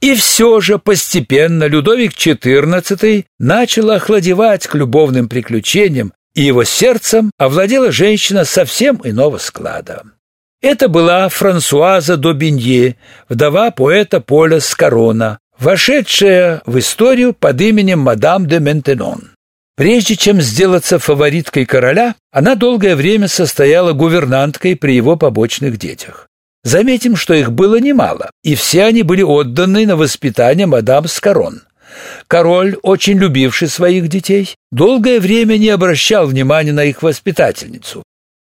И все же постепенно Людовик XIV начал охладевать к любовным приключениям, и его сердцем овладела женщина совсем иного склада. Это была Франсуаза Добинье, вдова поэта Поля Скорона, вошедшая в историю под именем мадам де Ментенон. Прежде чем сделаться фавориткой короля, она долгое время состояла гувернанткой при его побочных детях. Заметим, что их было немало, и все они были отданы на воспитание мадам Скорон. Король, очень любивший своих детей, долгое время не обращал внимания на их воспитательницу.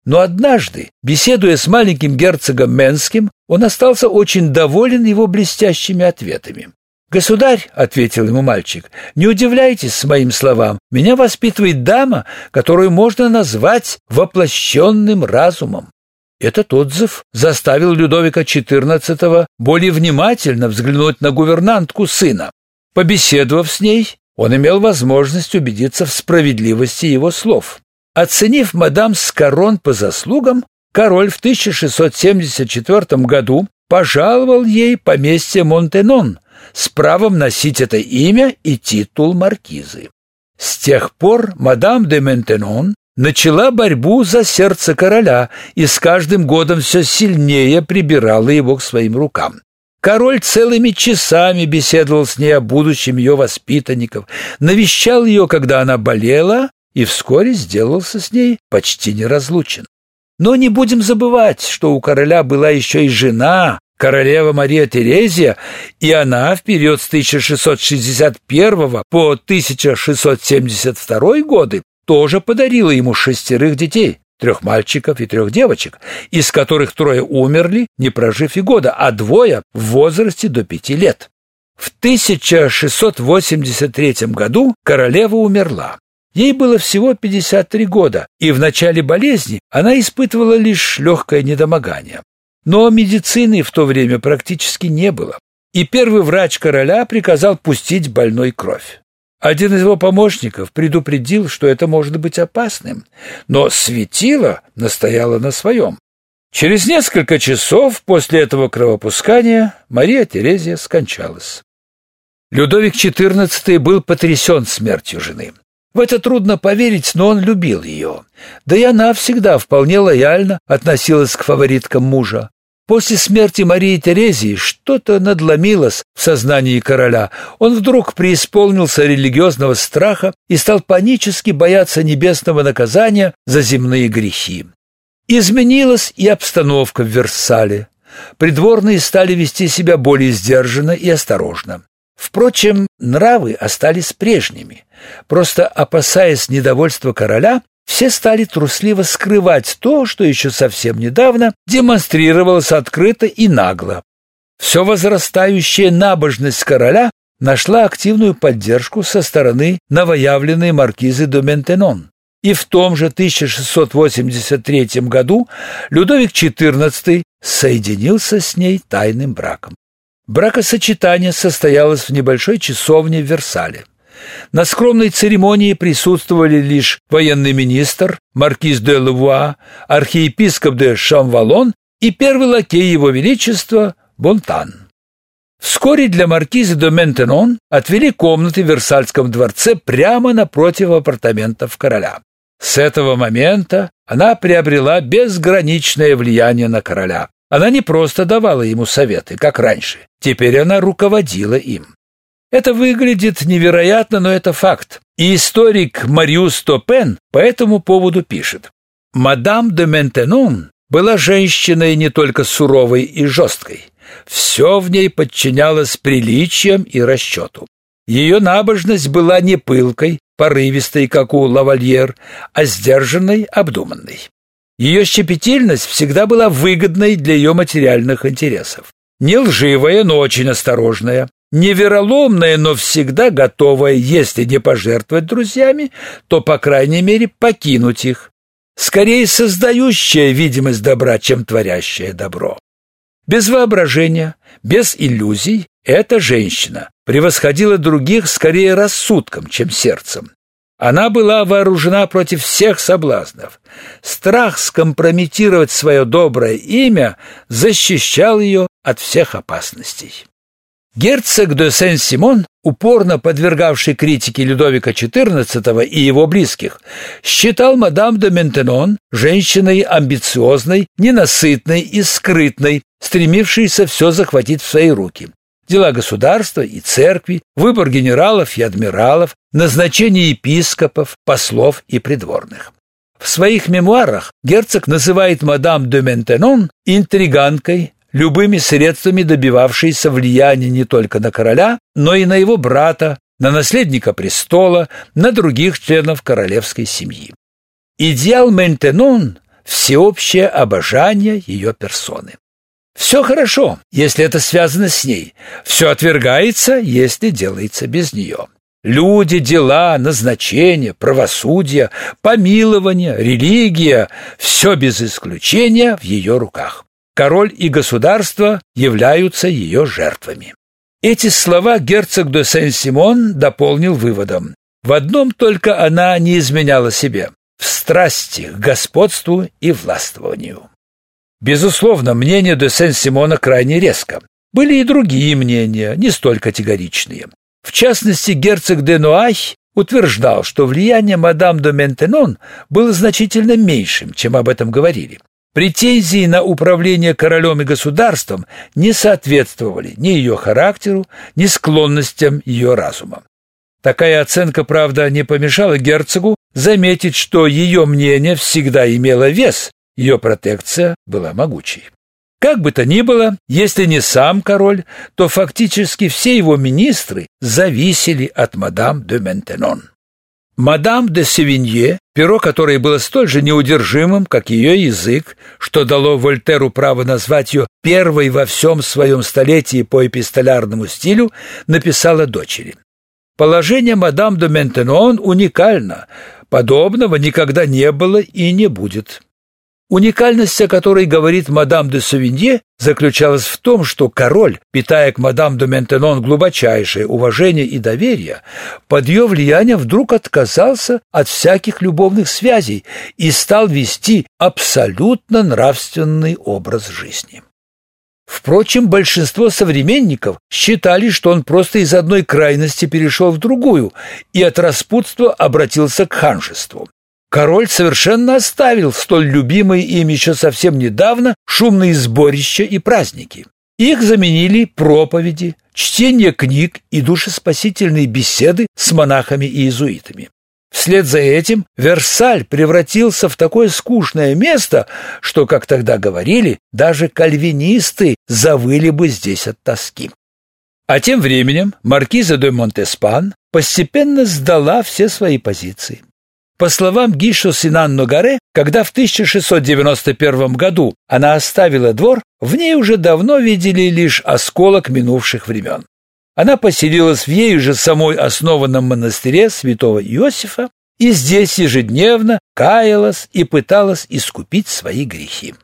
Но однажды, беседуя с маленьким герцогом Менским, он остался очень доволен его блестящими ответами. «Государь», — ответил ему мальчик, — «не удивляйтесь с моим словам. Меня воспитывает дама, которую можно назвать воплощенным разумом». Этот отзыв заставил Людовика XIV более внимательно взглянуть на гувернантку сына. Побеседовав с ней, он имел возможность убедиться в справедливости его слов. Оценив мадам Скорон по заслугам, король в 1674 году пожаловал ей поместье Монтенон — с правом носить это имя и титул маркизы. С тех пор мадам де Ментенон начала борьбу за сердце короля и с каждым годом все сильнее прибирала его к своим рукам. Король целыми часами беседовал с ней о будущем ее воспитанников, навещал ее, когда она болела, и вскоре сделался с ней почти неразлучен. Но не будем забывать, что у короля была еще и жена, королева Мария Терезия, и она в период с 1661 по 1672 годы тоже подарила ему шестерых детей, трех мальчиков и трех девочек, из которых трое умерли, не прожив и года, а двое в возрасте до пяти лет. В 1683 году королева умерла. Ей было всего 53 года, и в начале болезни она испытывала лишь легкое недомогание. Но медицины в то время практически не было, и первый врач короля приказал пустить больной кровь. Один из его помощников предупредил, что это может быть опасным, но светило настояло на своем. Через несколько часов после этого кровопускания Мария Терезия скончалась. Людовик XIV был потрясен смертью жены. В это трудно поверить, но он любил ее. Да и она всегда вполне лояльно относилась к фавориткам мужа. После смерти Марии Терезии что-то надломилось в сознании короля. Он вдруг преисполнился религиозного страха и стал панически бояться небесного наказания за земные грехи. Изменилась и обстановка в Версале. Придворные стали вести себя более сдержанно и осторожно. Впрочем, нравы остались прежними. Просто опасаясь недовольства короля, все стали трусливо скрывать то, что еще совсем недавно демонстрировалось открыто и нагло. Все возрастающая набожность короля нашла активную поддержку со стороны новоявленной маркизы де Ментенон. И в том же 1683 году Людовик XIV соединился с ней тайным браком. Бракосочетание состоялось в небольшой часовне в Версале. На скромной церемонии присутствовали лишь военный министр, маркиз де Лавуа, архиепископ де Шамвалон и первый лакей его величества Бонтан. Вскоре для маркизы де Ментенон отвели комнаты в Версальском дворце прямо напротив апартаментов короля. С этого момента она приобрела безграничное влияние на короля. Она не просто давала ему советы, как раньше. Теперь она руководила им. Это выглядит невероятно, но это факт. И историк Мариус Топен по этому поводу пишет. Мадам де Ментенон была женщиной не только суровой и жесткой. Все в ней подчинялось приличиям и расчету. Ее набожность была не пылкой, порывистой, как у лавальер, а сдержанной, обдуманной. Ее щепетильность всегда была выгодной для ее материальных интересов. Не лживая, но очень осторожная, не вероломная, но всегда готовая, если не пожертвовать друзьями, то, по крайней мере, покинуть их. Скорее создающая видимость добра, чем творящая добро. Без воображения, без иллюзий эта женщина превосходила других скорее рассудком, чем сердцем. Она была вооружена против всех соблазнов. Страх скомпрометировать свое доброе имя защищал ее от всех опасностей. Герцог де Сен-Симон, упорно подвергавший критике Людовика XIV и его близких, считал мадам де Ментенон женщиной амбициозной, ненасытной и скрытной, стремившейся все захватить в свои руки. Дела государства и церкви, выбор генералов и адмиралов, назначение епископов, послов и придворных. В своих мемуарах герцог называет мадам де Ментенон интриганкой, любыми средствами добивавшейся влияния не только на короля, но и на его брата, на наследника престола, на других членов королевской семьи. Идеал Ментенон – всеобщее обожание ее персоны. Все хорошо, если это связано с ней. Все отвергается, если делается без нее. Люди, дела, назначения, правосудие, помилование, религия – все без исключения в ее руках король и государство являются ее жертвами. Эти слова герцог де Сен-Симон дополнил выводом. В одном только она не изменяла себе – в страсти к господству и властвованию. Безусловно, мнение де Сен-Симона крайне резко. Были и другие мнения, не столь категоричные. В частности, герцог де Нуай утверждал, что влияние мадам де Ментенон было значительно меньшим, чем об этом говорили. Претензии на управление королем и государством не соответствовали ни ее характеру, ни склонностям ее разума. Такая оценка, правда, не помешала герцогу заметить, что ее мнение всегда имело вес, ее протекция была могучей. Как бы то ни было, если не сам король, то фактически все его министры зависели от мадам де Ментенон. Мадам де Севинье, перо которой было столь же неудержимым, как ее язык, что дало Вольтеру право назвать ее первой во всем своем столетии по эпистолярному стилю, написала дочери. Положение мадам де Ментенон уникально, подобного никогда не было и не будет. Уникальность, о которой говорит мадам де Савинье, заключалась в том, что король, питая к мадам де Ментенон глубочайшее уважение и доверие, под ее влиянием вдруг отказался от всяких любовных связей и стал вести абсолютно нравственный образ жизни. Впрочем, большинство современников считали, что он просто из одной крайности перешел в другую и от распутства обратился к ханжеству. Король совершенно оставил столь любимые им еще совсем недавно шумные сборища и праздники. Их заменили проповеди, чтение книг и душеспасительные беседы с монахами и иезуитами. Вслед за этим Версаль превратился в такое скучное место, что, как тогда говорили, даже кальвинисты завыли бы здесь от тоски. А тем временем маркиза де Монтеспан постепенно сдала все свои позиции. По словам Гишо Синан Ногаре, когда в 1691 году она оставила двор, в ней уже давно видели лишь осколок минувших времен. Она поселилась в ею же самой основанном монастыре святого Иосифа и здесь ежедневно каялась и пыталась искупить свои грехи.